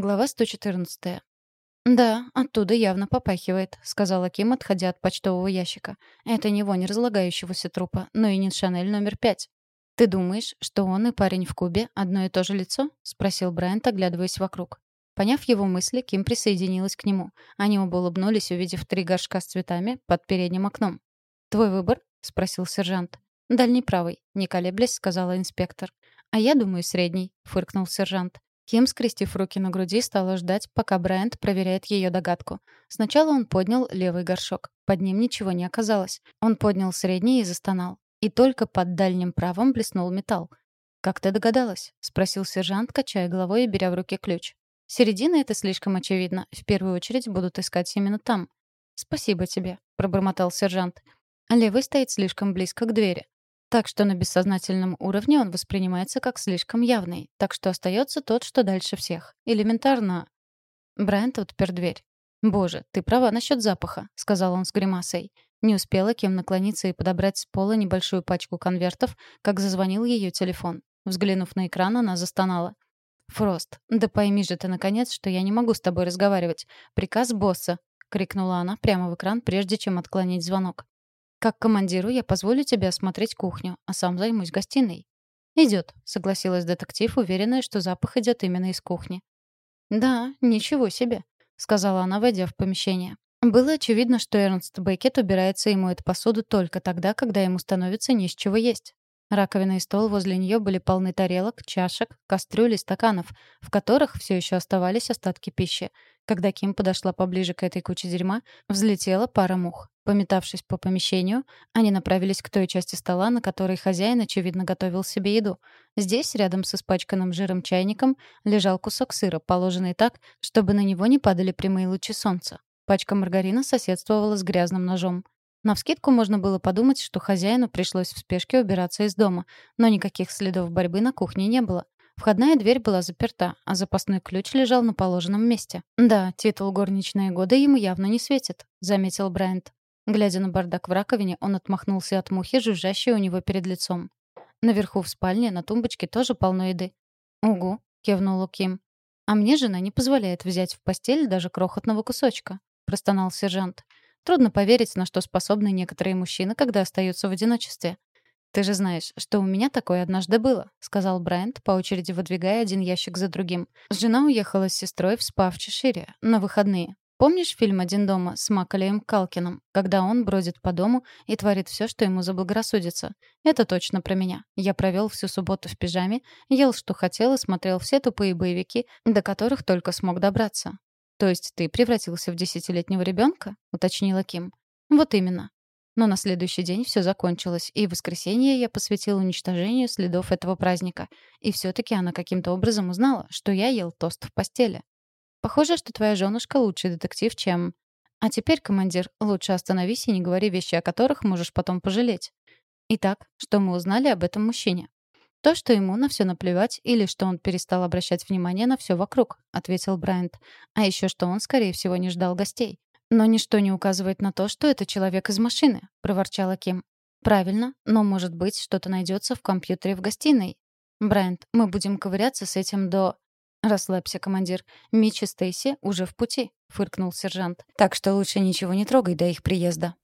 Глава 114. «Да, оттуда явно попахивает», — сказала Ким, отходя от почтового ящика. «Это не вонь разлагающегося трупа, но и не Шанель номер пять». «Ты думаешь, что он и парень в кубе одно и то же лицо?» — спросил Брайант, оглядываясь вокруг. Поняв его мысли, Ким присоединилась к нему. Они оба улыбнулись, увидев три горшка с цветами под передним окном. «Твой выбор?» — спросил сержант. «Дальний правый», — не колеблясь, сказала инспектор. «А я думаю, средний», — фыркнул сержант. Ким, скрестив руки на груди, стала ждать, пока Брайант проверяет ее догадку. Сначала он поднял левый горшок. Под ним ничего не оказалось. Он поднял средний и застонал. И только под дальним правым блеснул металл. «Как ты догадалась?» — спросил сержант, качая головой и беря в руки ключ. «Середина — это слишком очевидно. В первую очередь будут искать именно там». «Спасибо тебе», — пробормотал сержант. Левый стоит слишком близко к двери. Так что на бессознательном уровне он воспринимается как слишком явный. Так что остается тот, что дальше всех. Элементарно. Брайант отпер дверь. «Боже, ты права насчет запаха», — сказал он с гримасой. Не успела Кем наклониться и подобрать с пола небольшую пачку конвертов, как зазвонил ее телефон. Взглянув на экран, она застонала. «Фрост, да пойми же ты, наконец, что я не могу с тобой разговаривать. Приказ босса!» — крикнула она прямо в экран, прежде чем отклонить звонок. Как командиру я позволю тебе осмотреть кухню, а сам займусь гостиной. Идет, согласилась детектив, уверенная, что запах идет именно из кухни. Да, ничего себе, сказала она, войдя в помещение. Было очевидно, что Эрнст Беккет убирается и моет посуду только тогда, когда ему становится не с чего есть. Раковина и стол возле нее были полны тарелок, чашек, кастрюль и стаканов, в которых все еще оставались остатки пищи. Когда Ким подошла поближе к этой куче дерьма, взлетела пара мух. Пометавшись по помещению, они направились к той части стола, на которой хозяин, очевидно, готовил себе еду. Здесь, рядом с испачканным жиром чайником, лежал кусок сыра, положенный так, чтобы на него не падали прямые лучи солнца. Пачка маргарина соседствовала с грязным ножом. Навскидку можно было подумать, что хозяину пришлось в спешке убираться из дома, но никаких следов борьбы на кухне не было. Входная дверь была заперта, а запасной ключ лежал на положенном месте. «Да, титул горничные годы ему явно не светит», — заметил Брайант. Глядя на бардак в раковине, он отмахнулся от мухи, жужжащей у него перед лицом. Наверху в спальне на тумбочке тоже полно еды. «Угу», — кивнула Ким. «А мне жена не позволяет взять в постель даже крохотного кусочка», — простонал сержант. «Трудно поверить, на что способны некоторые мужчины, когда остаются в одиночестве. «Ты же знаешь, что у меня такое однажды было», — сказал Брайант, по очереди выдвигая один ящик за другим. Жена уехала с сестрой в спа в Чешире на выходные. Помнишь фильм «Один дома» с Макалеем Калкином, когда он бродит по дому и творит все, что ему заблагорассудится? Это точно про меня. Я провел всю субботу в пижаме, ел, что хотел, и смотрел все тупые боевики, до которых только смог добраться. «То есть ты превратился в десятилетнего ребенка?» — уточнила Ким. «Вот именно. Но на следующий день все закончилось, и в воскресенье я посвятил уничтожению следов этого праздника. И все-таки она каким-то образом узнала, что я ел тост в постели. Похоже, что твоя женушка лучший детектив, чем... А теперь, командир, лучше остановись и не говори вещи, о которых можешь потом пожалеть. Итак, что мы узнали об этом мужчине? То, что ему на все наплевать, или что он перестал обращать внимание на все вокруг, ответил Брайант. А еще что он, скорее всего, не ждал гостей. «Но ничто не указывает на то, что это человек из машины», — проворчала Ким. «Правильно, но, может быть, что-то найдется в компьютере в гостиной. Брайант, мы будем ковыряться с этим до...» «Расслабься, командир. Митч и Стейси уже в пути», — фыркнул сержант. «Так что лучше ничего не трогай до их приезда».